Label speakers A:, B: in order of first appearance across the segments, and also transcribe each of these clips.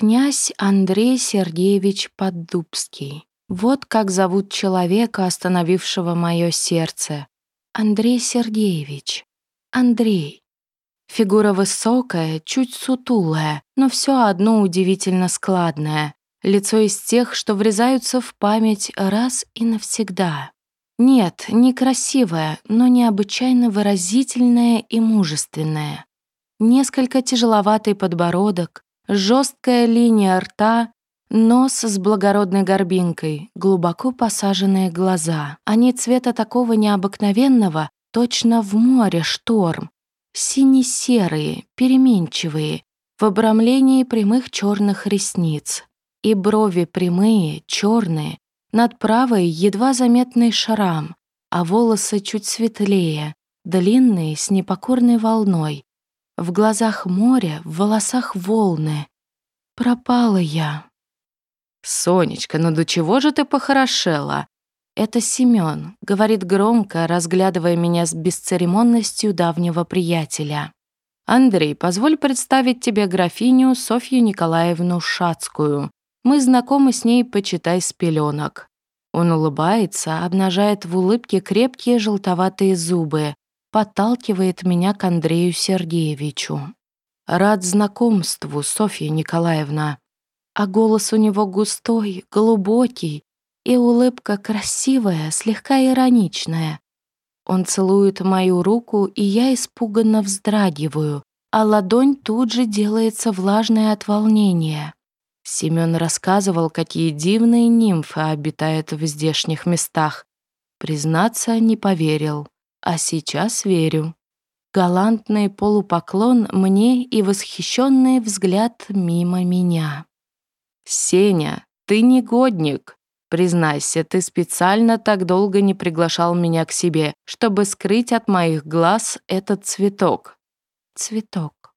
A: Князь Андрей Сергеевич Поддубский. Вот как зовут человека, остановившего мое сердце. Андрей Сергеевич. Андрей. Фигура высокая, чуть сутулая, но все одно удивительно складное. Лицо из тех, что врезаются в память раз и навсегда. Нет, не красивое, но необычайно выразительное и мужественное. Несколько тяжеловатый подбородок, жесткая линия рта, нос с благородной горбинкой, глубоко посаженные глаза. Они цвета такого необыкновенного, точно в море шторм. Сине-серые, переменчивые, в обрамлении прямых черных ресниц. И брови прямые, черные, над правой едва заметный шрам, а волосы чуть светлее, длинные, с непокорной волной. В глазах море, в волосах волны. Пропала я.
B: «Сонечка, ну до чего же ты похорошела?»
A: «Это Семён», — говорит громко, разглядывая меня с бесцеремонностью давнего приятеля.
B: «Андрей, позволь представить тебе графиню Софью Николаевну Шацкую. Мы знакомы с ней, почитай, с пеленок. Он улыбается, обнажает в улыбке крепкие желтоватые зубы, подталкивает меня к Андрею Сергеевичу. Рад знакомству, Софья Николаевна. А голос у него густой, глубокий, и улыбка красивая, слегка ироничная. Он целует мою руку, и я испуганно вздрагиваю, а ладонь тут же делается влажной от волнения. Семён рассказывал, какие дивные нимфы обитают в здешних местах. Признаться, не поверил, а сейчас верю. Галантный полупоклон мне и восхищенный взгляд мимо меня. «Сеня, ты негодник!» Признайся, ты специально так долго не приглашал меня к себе, чтобы скрыть от моих глаз этот цветок.
A: Цветок.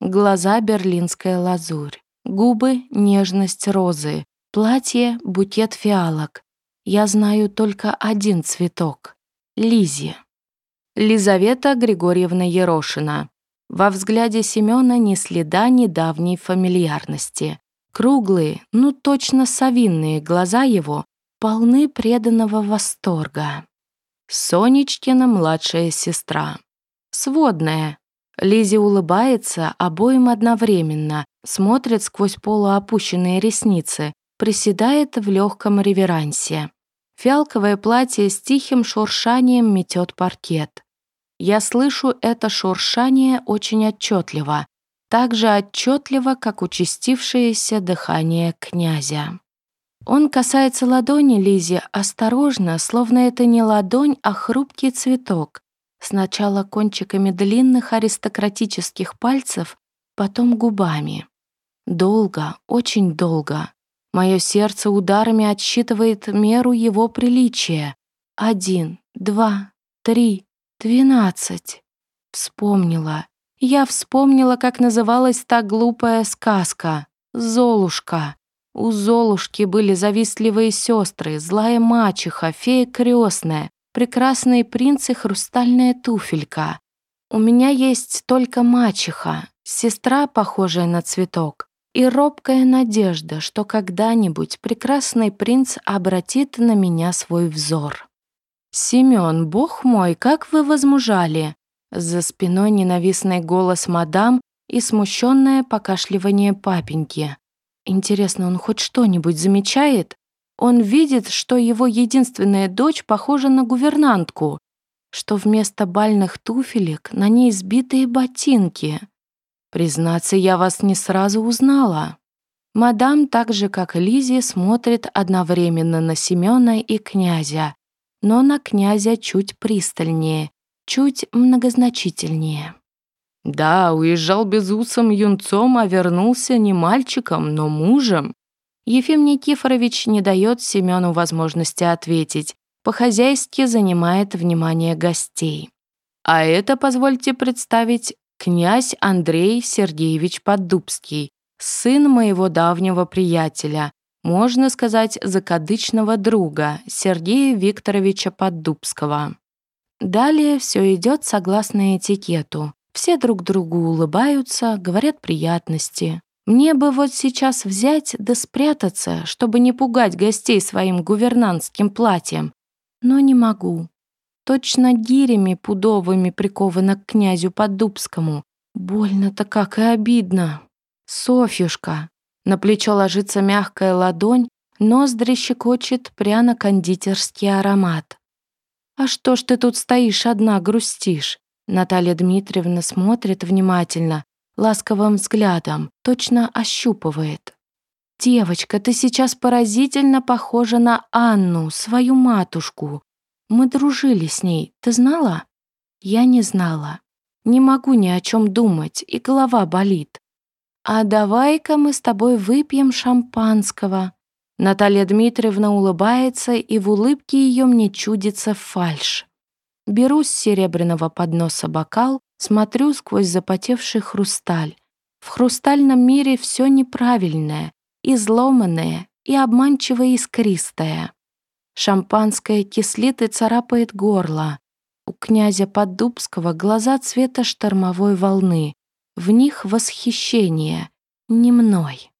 A: Глаза берлинская лазурь. Губы — нежность розы, платье — букет фиалок. Я знаю только один цветок — Лизи.
B: Лизавета Григорьевна Ерошина. Во взгляде Семёна ни следа недавней фамильярности. Круглые, ну точно совинные глаза его полны преданного восторга. Сонечкина младшая сестра. Сводная, Лизи улыбается обоим одновременно, смотрит сквозь полуопущенные ресницы, приседает в легком реверансе. Фиалковое платье с тихим шуршанием метет паркет. Я слышу это шуршание очень отчетливо, так же отчетливо, как участившееся дыхание князя. Он касается ладони Лизи осторожно, словно это не ладонь, а хрупкий цветок, Сначала кончиками длинных аристократических пальцев, потом губами. Долго, очень долго. Мое сердце ударами отсчитывает меру его приличия. Один, два, три, двенадцать. Вспомнила. Я вспомнила, как называлась та глупая сказка. Золушка. У Золушки были завистливые сестры, злая мачеха, фея крестная, прекрасный принц и хрустальная туфелька. У меня есть только мачеха, сестра, похожая на цветок, и робкая надежда, что когда-нибудь прекрасный принц обратит на меня свой взор. «Семён, бог мой, как вы возмужали!» За спиной ненавистный голос мадам и смущенное покашливание папеньки. Интересно, он хоть что-нибудь замечает? Он видит, что его единственная дочь похожа на гувернантку, что вместо бальных туфелек на ней сбитые ботинки. Признаться, я вас не сразу узнала. Мадам, так же как и Лизи, смотрит одновременно на Семёна и князя, но на князя чуть пристальнее, чуть многозначительнее. Да, уезжал безусым юнцом, а вернулся не мальчиком, но мужем.
A: Ефим Никифорович не дает Семену возможности ответить, по-хозяйски занимает внимание гостей.
B: А это, позвольте представить, князь Андрей Сергеевич Поддубский, сын моего давнего приятеля, можно сказать, закадычного друга Сергея Викторовича Поддубского.
A: Далее все идет согласно этикету. Все друг другу улыбаются, говорят приятности. Мне бы вот сейчас взять да спрятаться, чтобы не пугать гостей своим гувернантским платьем. Но не могу. Точно гирями пудовыми прикована к князю Поддубскому. Больно-то как и обидно. Софьюшка. На плечо ложится мягкая ладонь, ноздри щекочет пряно-кондитерский аромат. «А что ж ты тут стоишь одна, грустишь?» Наталья Дмитриевна смотрит внимательно, ласковым взглядом, точно ощупывает. «Девочка, ты сейчас поразительно похожа на Анну, свою матушку. Мы дружили с ней, ты знала?» «Я не знала. Не могу ни о чем думать, и голова болит. А давай-ка мы с тобой выпьем шампанского». Наталья Дмитриевна улыбается, и в улыбке ее мне чудится фальшь. Беру с серебряного подноса бокал, смотрю сквозь запотевший хрусталь. В хрустальном мире все неправильное, изломанное и обманчиво искристое. Шампанское кислит и царапает горло. У князя Поддубского глаза цвета штормовой волны. В них восхищение, не мной.